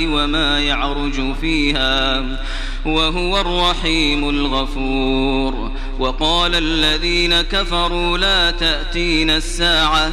وما يعرج فيها وهو الرحيم الغفور. وقال الذين كفروا لا تأتين الساعة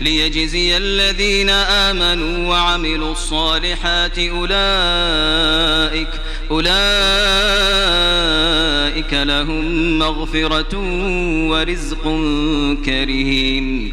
ليجزي الذين آمنوا وعملوا الصالحات أولئك أولئك لهم مغفرة ورزق كريم.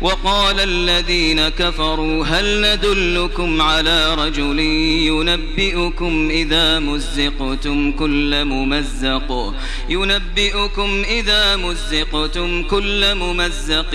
وقال الذين كفروا هل ندلكم على رجل ينبئكم إذا مزقتم كل ممزق؟ ينبئكم إذا مزقتم كل ممزق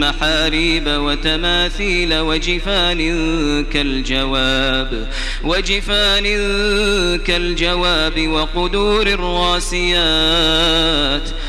محاريب وتماثيل وجفان كالجواب وجفان كالجواب وقدور الراسيات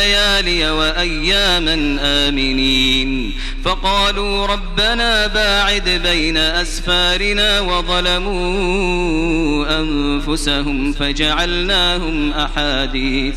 ليالي وأياما آمنين. فقالوا ربنا باعد بين أسفارنا وظلموا أنفسهم فجعلناهم أحاديث.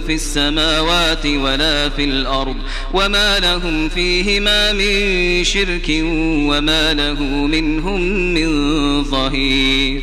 في السماوات ولا في الأرض وما لهم فيهما من شرك وما له منهم من ظهير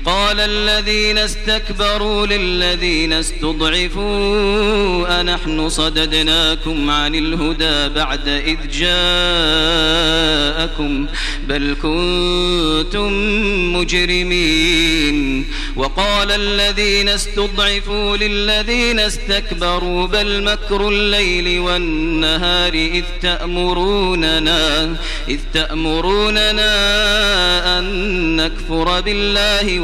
قال الذين استكبروا للذين استضعفوا أنحن صددناكم عن الهدى بعد إذ جاءكم بل كنتم مجرمين وقال الذين استضعفوا للذين استكبروا بل مكر الليل والنهار إذ تأمروننا إذ تأمروننا أن نكفر بالله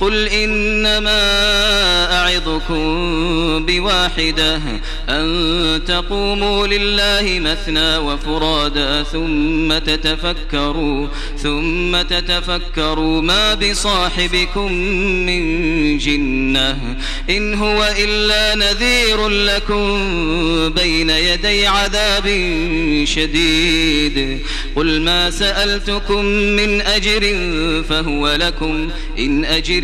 قل إنما أعظكم بواحدة أن تقوموا لله مثنى وفرادا ثم تتفكروا ثم تتفكروا ما بصاحبكم من جنة إن هو إلا نذير لكم بين يدي عذاب شديد قل ما سألتكم من أجر فهو لكم إن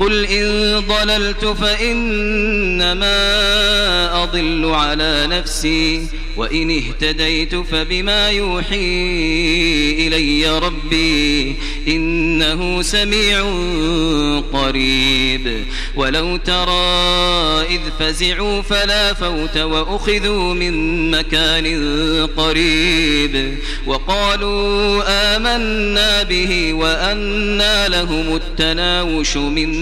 قل إن ضللت فإنما أضل على نفسي وإن اهتديت فبما يوحي إلي ربي إنه سميع قريب ولو ترى إذ فزعوا فلا فوت وأخذوا من مكان قريب وقالوا آمنا به وأنا لهم التناوش من